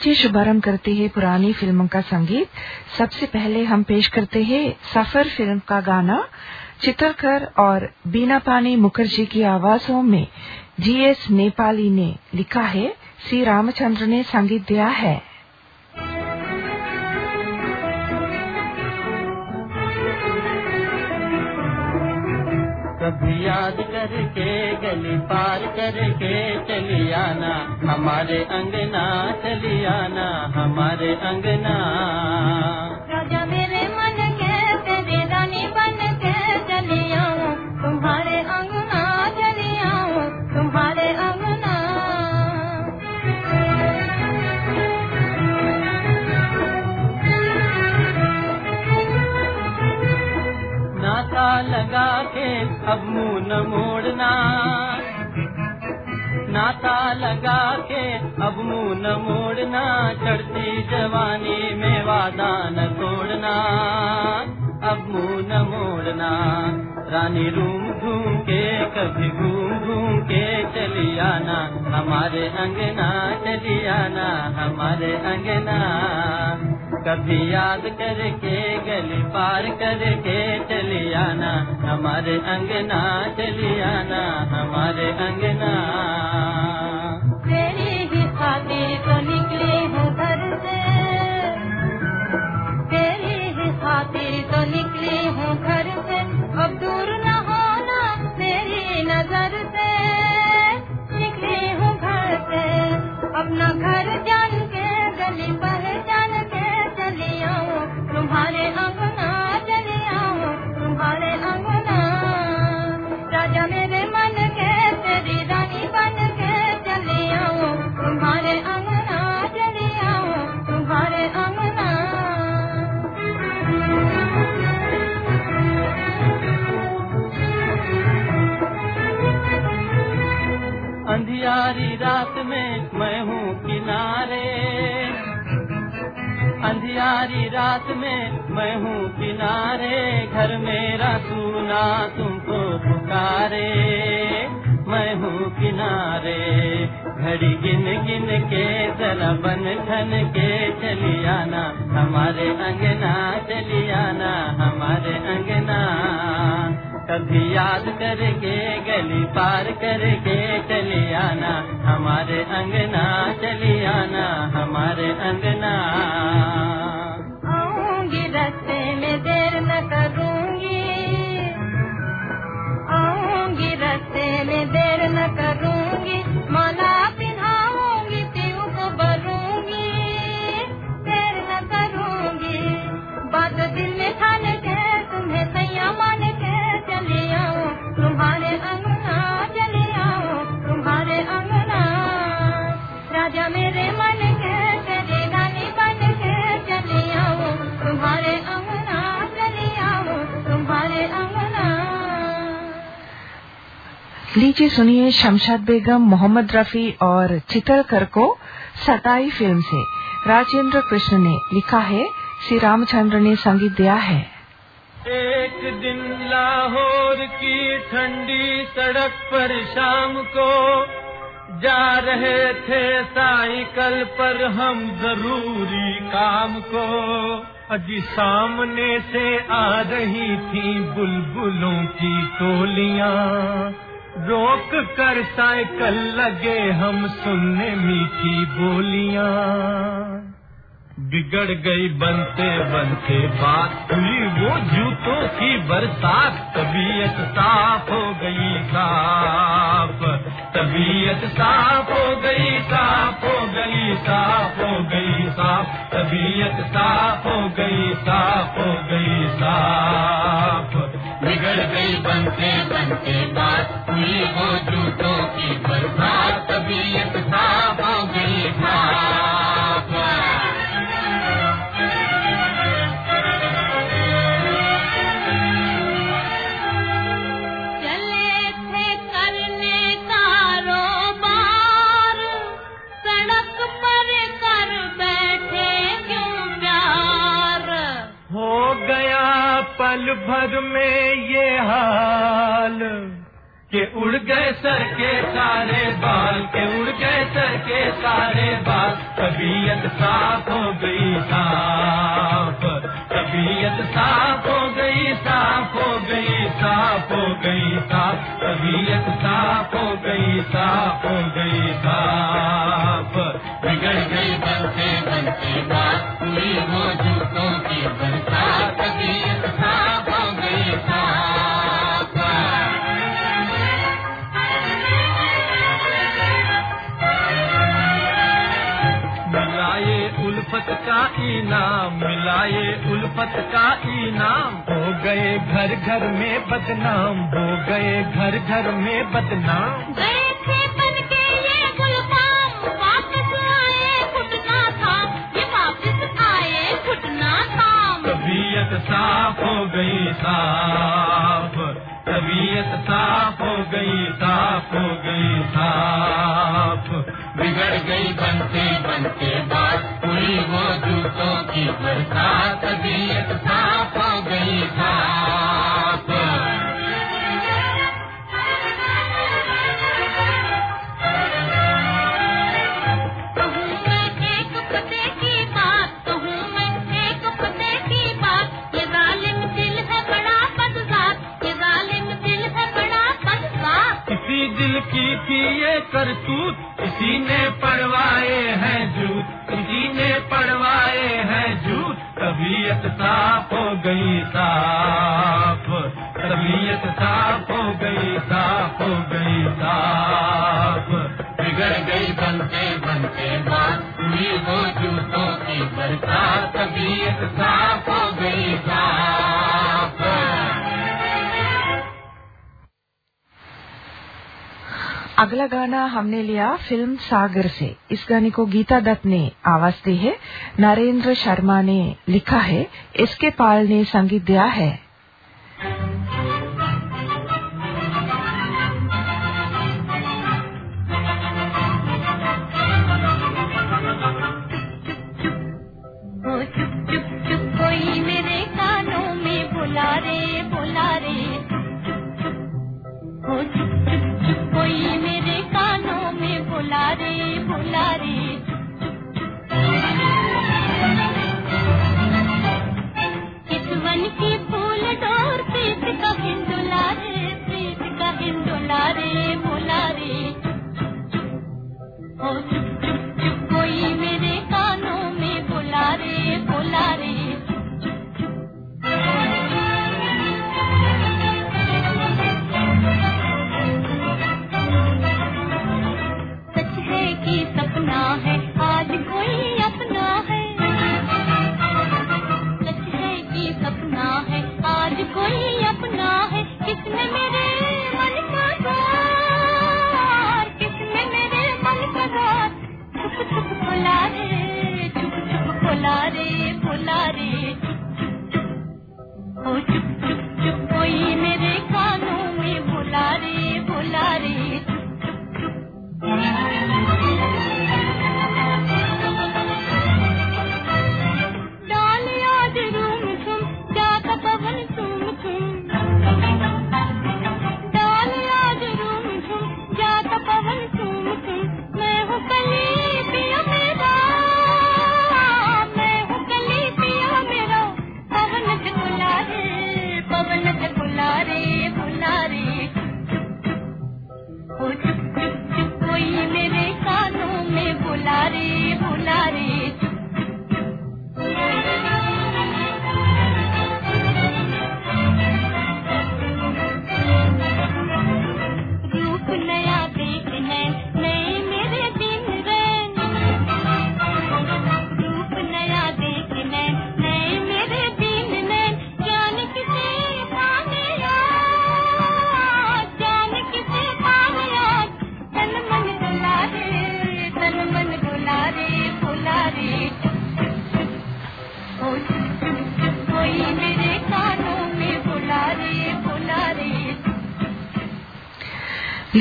लीजिए शुभारंभ करते हैं पुरानी फ़िल्मों का संगीत। सबसे पहले हम पेश करते हैं सफ़र फ़िल्म का गाना। चित्रकर और बीना पानी मुखर्जी की आवाजों में जीएस नेपाली ने लिखा है सी रामचंद्र ने संगीत दिया है। करके गली पार करके चली आना। हमारे अंगना चली आना हमारे अंगना। के अब मुँह न मोड़ना, चढ़ती जवानी में वादा न तोड़ना। अब मुँह न मोड़ना, रानी रूम घूम के कभी घूम घूम के चली आना। हमारे अंगना चली आना, हमारे अंगना। कभी याद करके, गली पार करके चली आना। हमारे अंगना चली आना, हमारे अंगना। अपना घर जान के गली पहचान के चली आऊँ तुम्हारे अंगना अंधियारी रात में मैं हूँ किनारे, घर मेरा सुना तुमको पुकारे। मैं हूँ किनारे, घड़ी गिन गिन के, जरा बन ठन के चली आना। हमारे अंगना चली आना, हमारे अंगना। कभी याद करके, गली पार करके चली आना। हमारे अंगना चली आना, हमारे अंगना। लीजिए, सुनिए शमशाद बेगम, मोहम्मद रफी और चितलकर को सताई फ़िल्म से। राजेंद्र कृष्ण ने लिखा है, श्री रामचंद्र ने संगीत दिया है। एक दिन लाहौर की ठंडी सड़क पर शाम को जा रहे थे साइकिल पर हम ज़रूरी काम को। अजी सामने से आ रही थी बुलबुलों की टोलियाँ। रोक कर साइकिल लगे हम सुनने मीठी बोलियाँ। बिगड़ गई बनते बनते बात हुई वो जूतों की बरसात, तबीयत साफ़ हो गई साफ़। तबीयत साफ़ हो गई साफ़, हो गई साफ़, हो गई साफ़। तबीयत साफ़ हो गई साफ़, हो गई साफ़। बिगड़ गई बनते बनते बात। हुई वो जूतों की बर्बाद, तबीयत साफ़ हो गई साफ़ का इनाम मिलाए उल्फत का इनाम। हो गए घर घर में बदनाम हो गए घर घर में बदनाम। गए थे बन के ये गुलफाम वापस आए घुटना था ये वापस आए घुटना था तबीयत साफ़ हो गई साफ़। तबीयत साफ़ हो गई साफ़ हो गई साफ़। बिगड़ गई बनते बनते वो जूतों की बरसात तबीयत साफ़ हो गई साफ़ दिल की थी ये करतूत इसी ने पड़वाए अगला गाना हमने लिया फ़िल्म सागर से। इस गाने को गीता दत्त ने आवाज़ दी है। नरेंद्र शर्मा ने लिखा है। इसके पाल ने संगीत दिया है।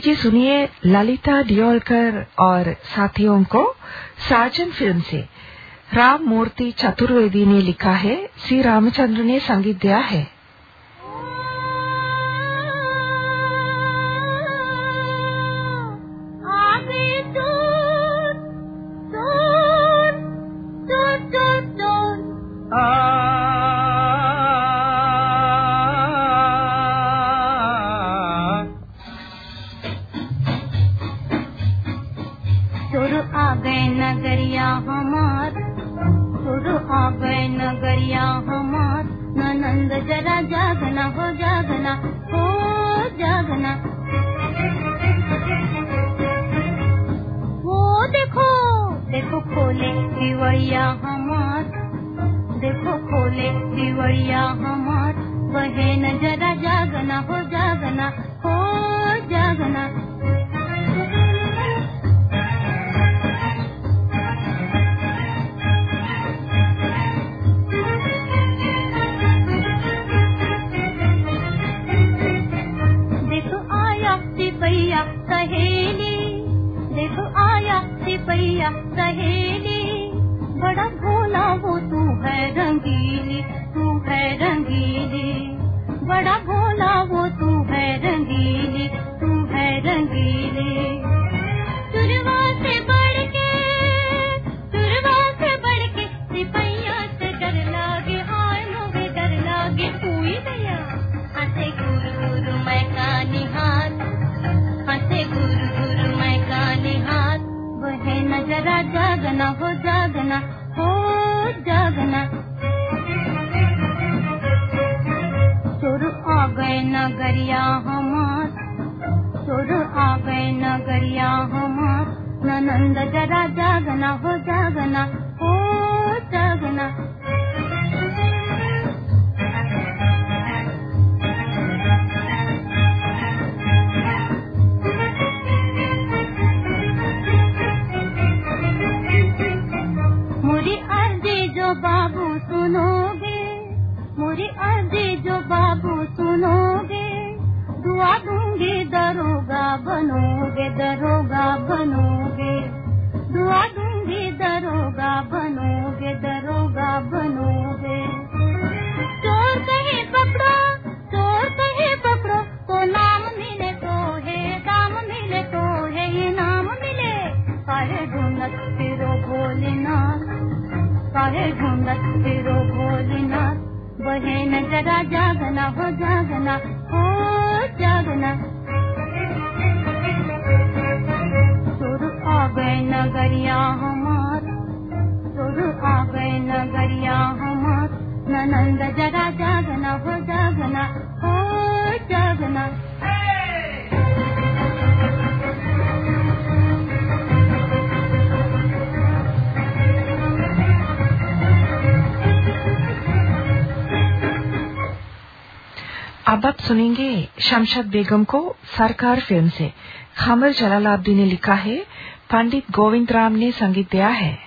लीजिए, सुनिए ललिता डियोलकर और साथियों को साजन फ़िल्म से। राम मूर्ति चतुर्वेदी ने लिखा है सी रामचंद्र ने संगीत दिया है। हो जागना। नजरा जागना, हो जागना हो जागना। सुर आ गए नगरिया हमार, सुर आ गए नगरिया हमार। ननंद जरा जागना, हो जागना हो जागना। बाबू सुनोगे दुआ दूंगी दरोगा बनोगे दरोगा बनोगे। दुआ दूंगी दरोगा बनोगे दरोगा बनोगे भोलेनाथ बहे न जरा जागना, हो जागना हो जागना। सुर आ गए नगरिया हमार, सुर आ गए नगरिया हमार। ननंद जरा जागना, हो जागना। अब आप सुनेंगे शमशद बेगम को सरकार फ़िल्म से। खमर जलालाब्दी ने लिखा है, पंडित गोविंद राम ने संगीत दिया है।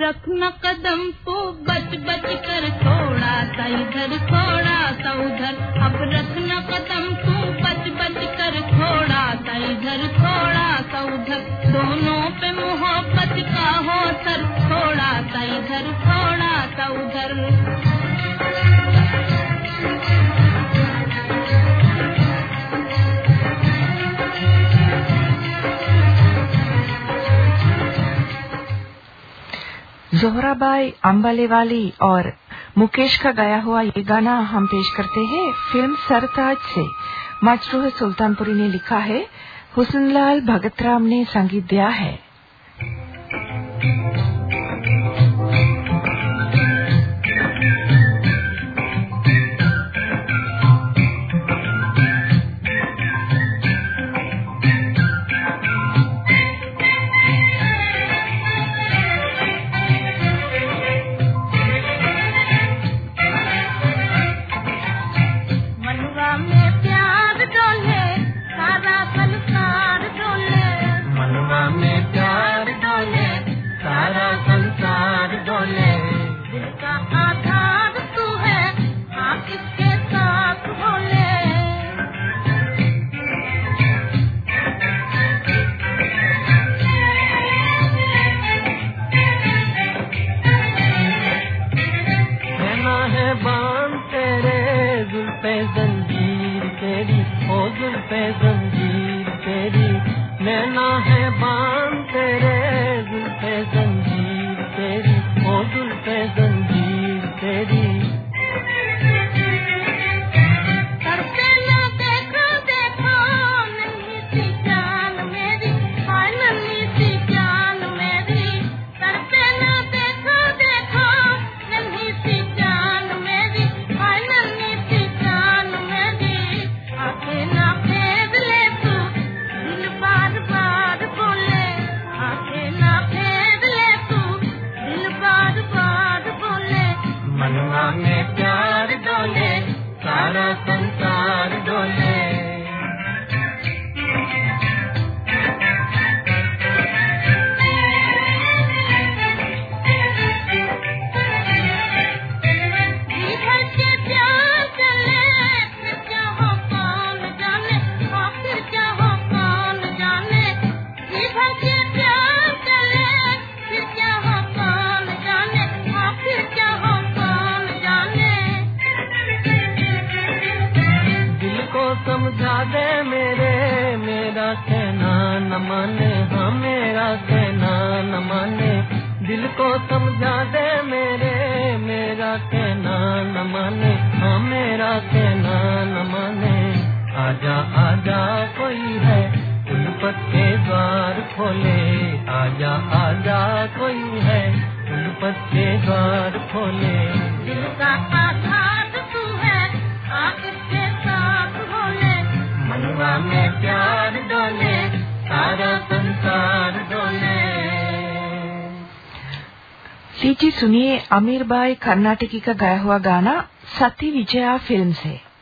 रखना कदम को, बच बच कर थोड़ा सा इधर, थोड़ा सा उधर। अब रखना कदम को, बच बच कर थोड़ा सा इधर, थोड़ा सा उधर। दोनों पे मोहब्बत का हो सर, थोड़ा सा इधर, थोड़ा सा उधर। जोहराबाई अम्बाले वाली और मुकेश का गाया हुआ ये गाना हम पेश करते हैं फ़िल्म सरताज से। मजरूह सुल्तानपुरी ने लिखा है, हुसनलाल भगतराम ने संगीत दिया है। कोई है? उल्फत के द्वार खोले। मनवा में प्यार डोले सारा संसार डोले। सीटी सुनिए अमीर बाई कर्नाटकी का गाया हुआ गाना सती विजया फ़िल्म से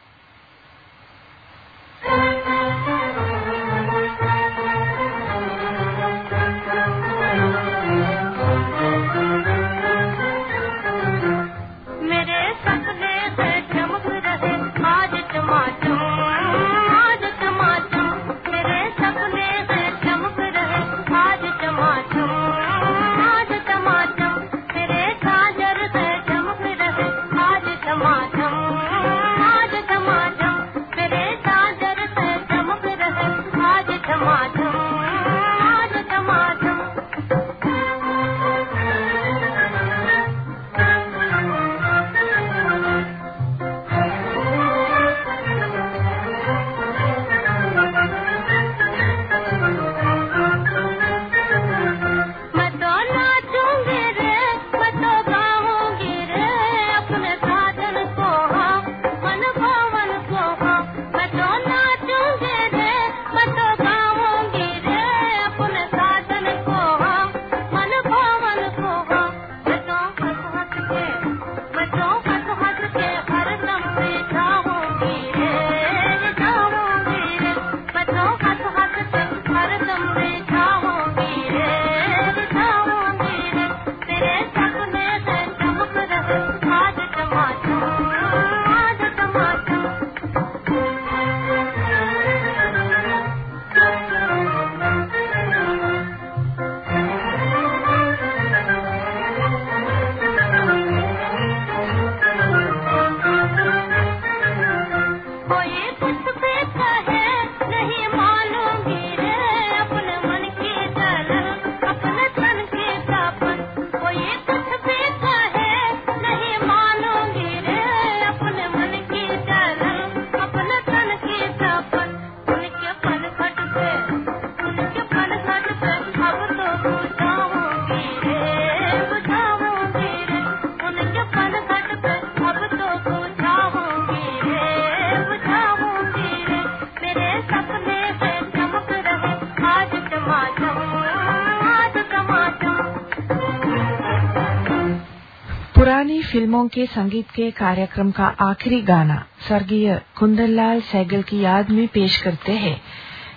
फ़िल्मों के संगीत के कार्यक्रम का आखिरी गाना स्वर्गीय कुंदनलाल सैगल की याद में पेश करते हैं।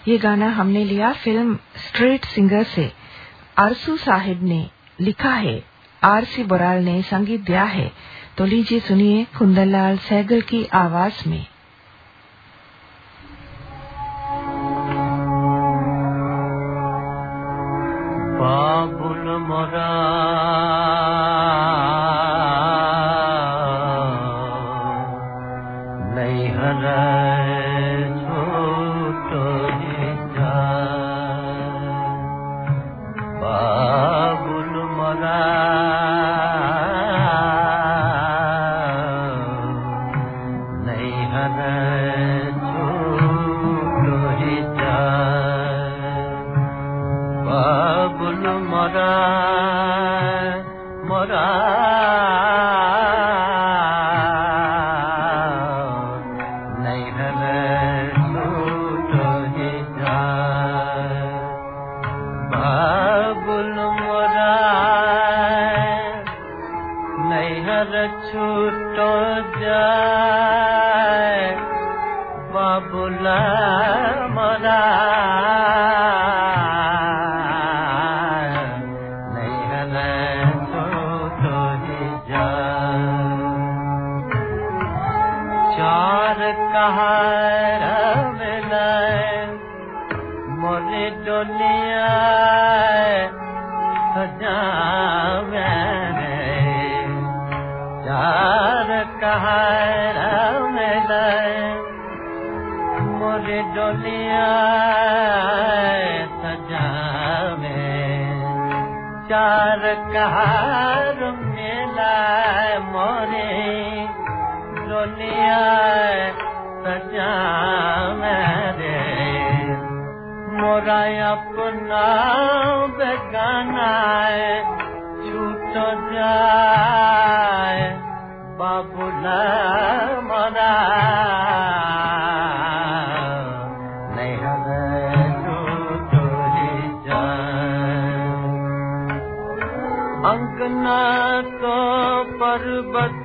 ये गाना हमने लिया फ़िल्म स्ट्रीट सिंगर से। अरसू साहिब ने लिखा है। आर सी बोराल ने संगीत दिया है। तो लीजिए सुनिए कुंदनलाल सैगल की आवाज़ में। बाबुल मोरा चार कार न मल सजा मै रे चार मोरे दुनिया डोलिया चार कहार डोलिया सजा मेरे। मोरा अपना बेगाना छूट जाए बाबूला मोरा। अंकना तो पर्वत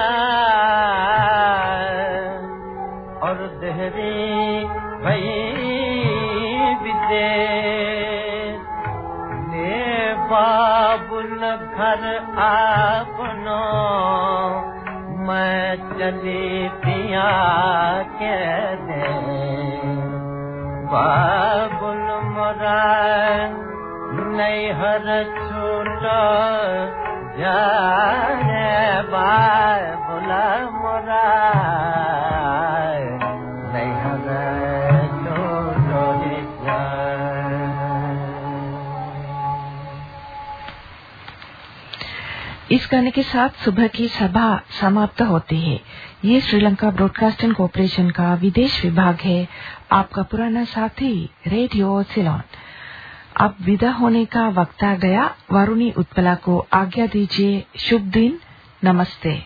घर आपनो मैं चली पिया के दे। बाबुल मोरा नहीं हर छूट जाने बाय गाने के साथ सुबह की सभा समाप्त होती है। ये श्रीलंका ब्रॉडकास्टिंग कॉरपोरेशन का विदेश विभाग है। आपका पुराना साथी, रेडियो सिलोन। अब विदा होने का वक्त आ गया। वरुणी उत्पला को आज्ञा दीजिए। शुभ दिन। नमस्ते।